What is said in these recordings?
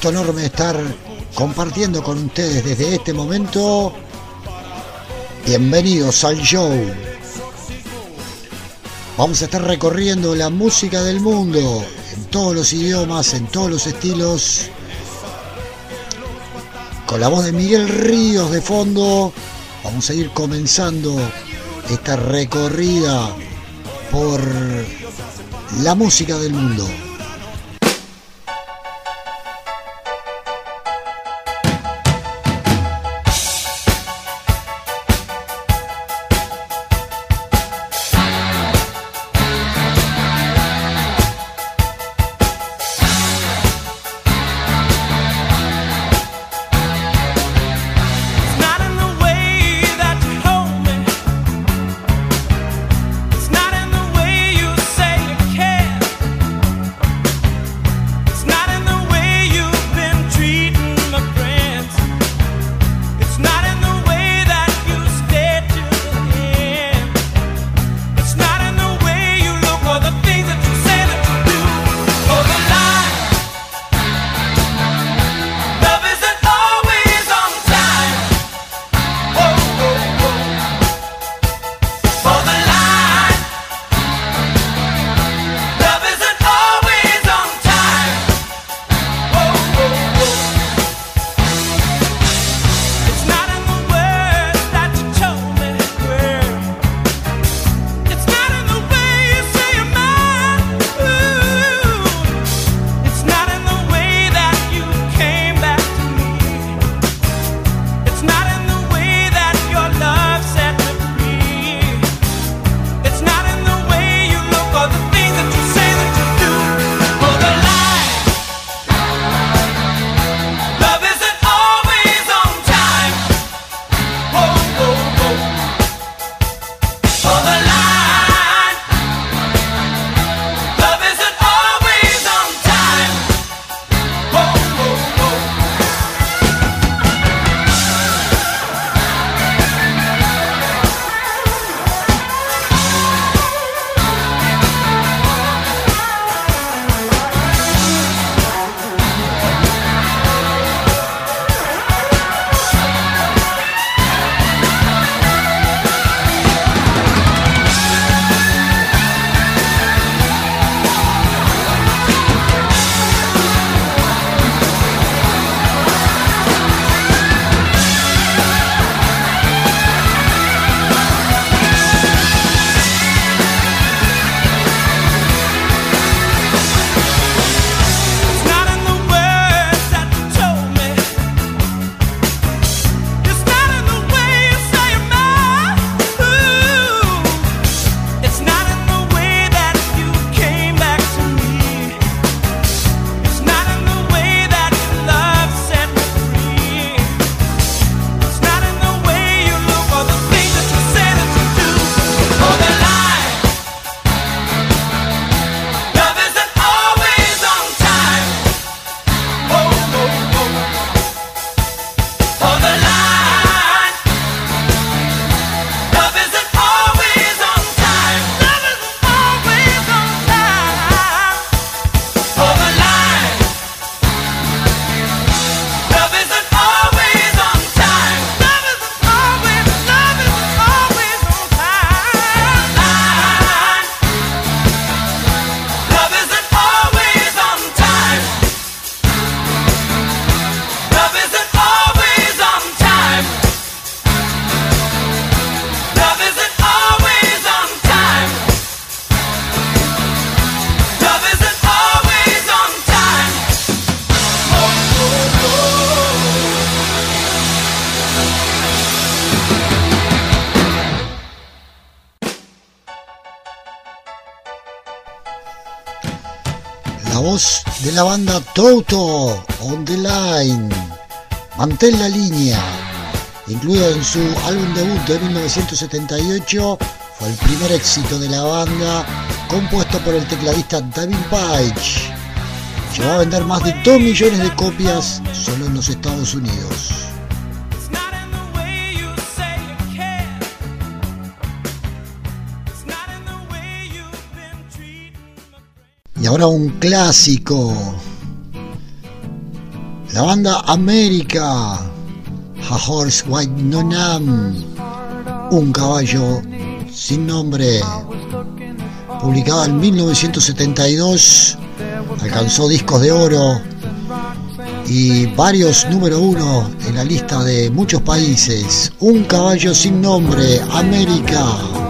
gusto enorme estar compartiendo con ustedes desde este momento. Bienvenidos al show. Vamos a estar recorriendo la música del mundo en todos los idiomas, en todos los estilos. Con la voz de Miguel Ríos de fondo, vamos a ir comenzando esta recorrida por la música del mundo. la banda Toto On The Line, Mantén la línea, incluido en su álbum debut de 1978, fue el primer éxito de la banda, compuesto por el tecladista David Page. Llegó a vender más de 2 millones de copias solo en los Estados Unidos. Ahora un clásico. La banda América. A Horse White Nonam. Un caballo sin nombre. Publicada en 1972. Alcanzó discos de oro. Y varios número uno en la lista de muchos países. Un caballo sin nombre. América.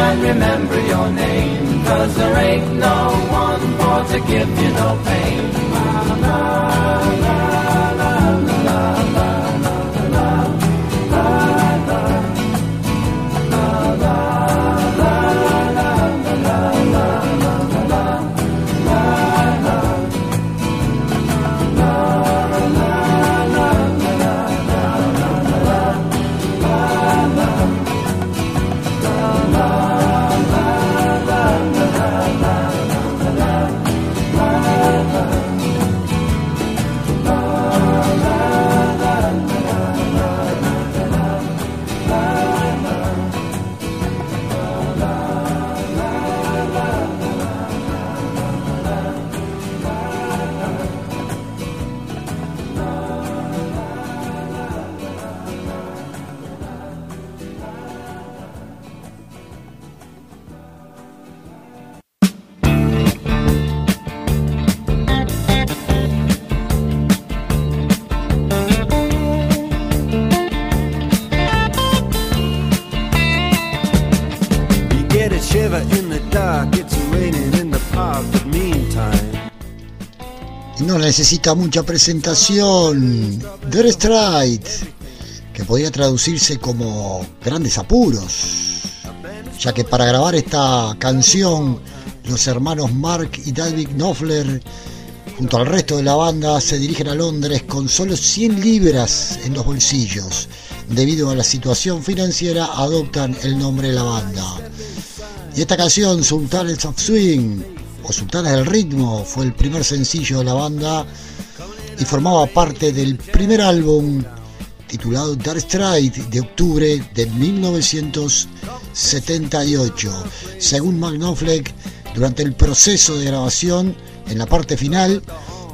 Can't remember your name, cause there ain't no one for to give you no pain. La, la, la, necesita mucha presentación. Der Stride, que podría traducirse como grandes apuros, ya que para grabar esta canción los hermanos Mark y David Knopfler junto al resto de la banda se dirigen a Londres con solo 100 libras en los bolsillos. Debido a la situación financiera adoptan el nombre de la banda. Y esta canción, Sultanes of Swing, o Sultana del Ritmo fue el primer sencillo de la banda y formaba parte del primer álbum titulado Dark Stride de octubre de 1978. Según McNaughlin, durante el proceso de grabación, en la parte final,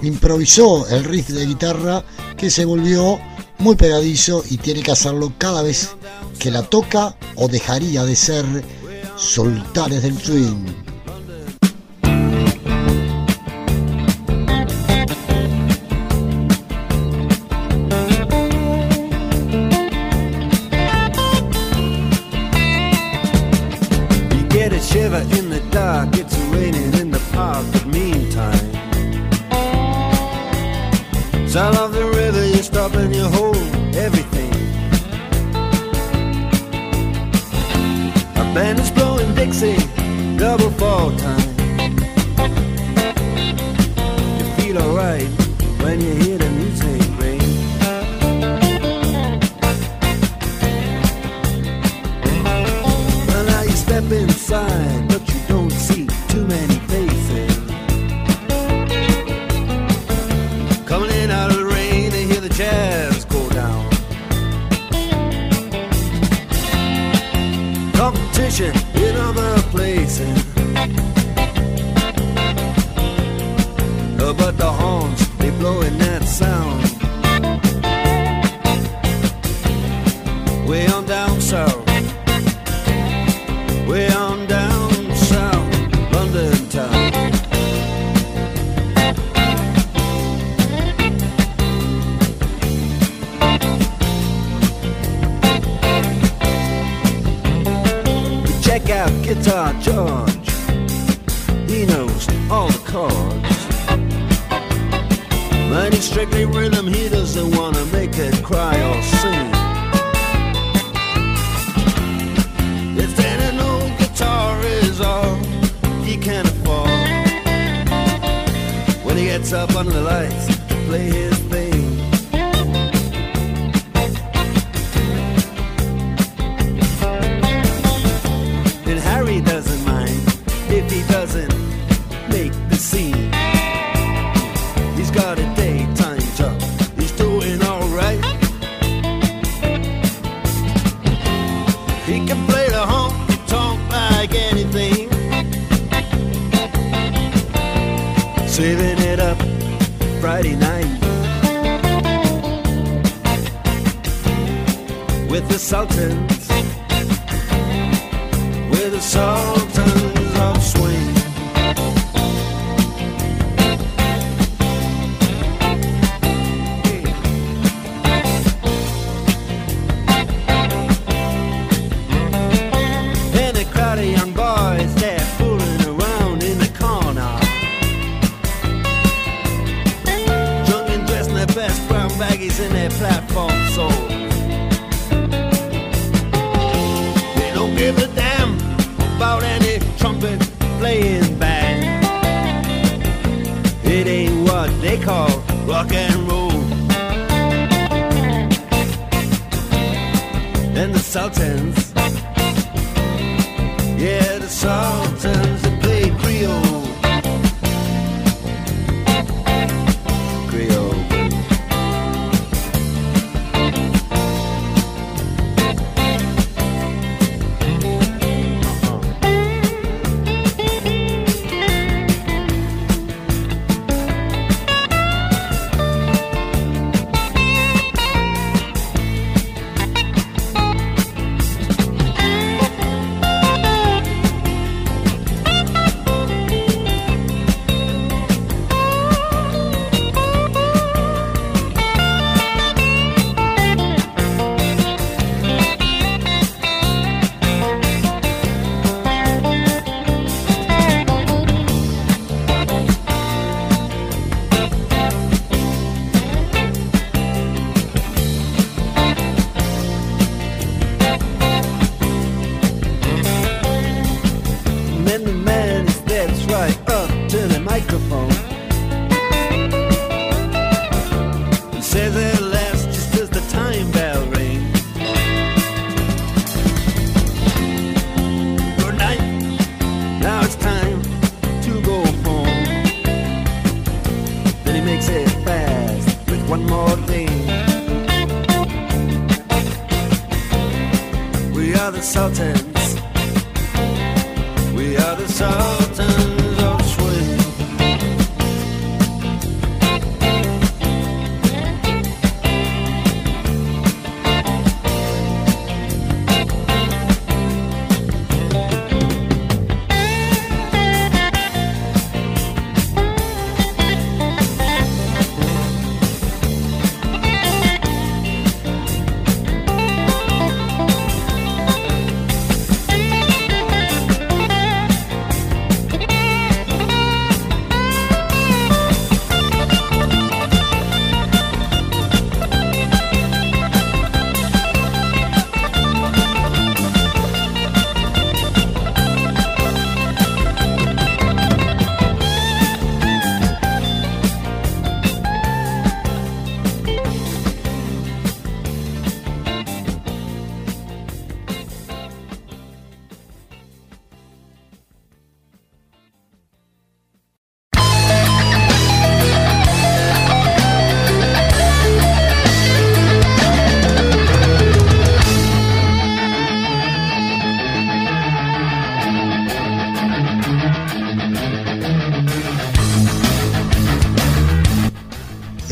improvisó el riff de guitarra que se volvió muy pegadizo y tiene que hacerlo cada vez que la toca o dejaría de ser Sultanes del Swing. shiver in the dark. It's raining in the park, but meantime. Sound of the river, you stop and you hold everything. A band is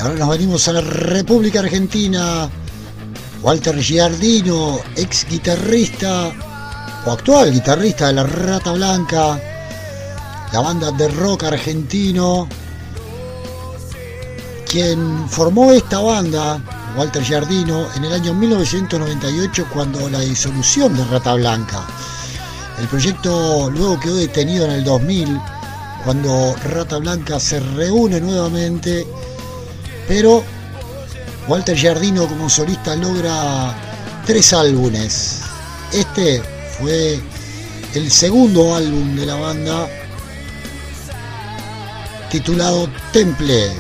ahora nos venimos a la República Argentina. Walter Giardino, ex guitarrista o actual guitarrista de la Rata Blanca, la banda de rock argentino, quien formó esta banda, Walter Giardino, en el año 1998 cuando la disolución de Rata Blanca. El proyecto luego quedó detenido en el 2000 cuando Rata Blanca se reúne nuevamente pero Walter Giardino como solista logra tres álbumes. Este fue el segundo álbum de la banda titulado Temple.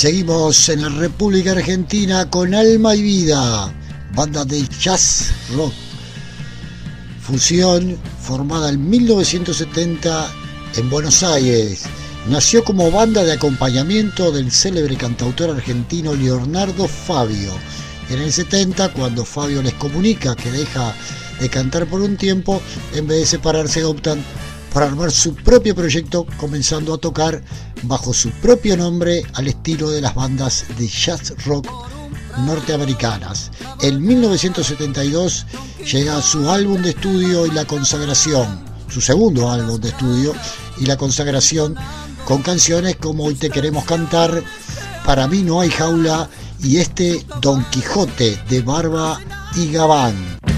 Seguimos en la República Argentina con Alma y Vida, banda de jazz rock, fusión formada en 1970 en Buenos Aires. Nació como banda de acompañamiento del célebre cantautor argentino Leonardo Fabio. En el 70, cuando Fabio les comunica que deja de cantar por un tiempo, en vez de separarse optan por armar su propio proyecto, comenzando a tocar bajo su propio nombre al estilo de las bandas de jazz rock norteamericanas. En 1972 llega su álbum de estudio y la consagración, su segundo álbum de estudio y la consagración con canciones como Hoy te queremos cantar, Para mí no hay jaula y este Don Quijote de Barba y Gabán.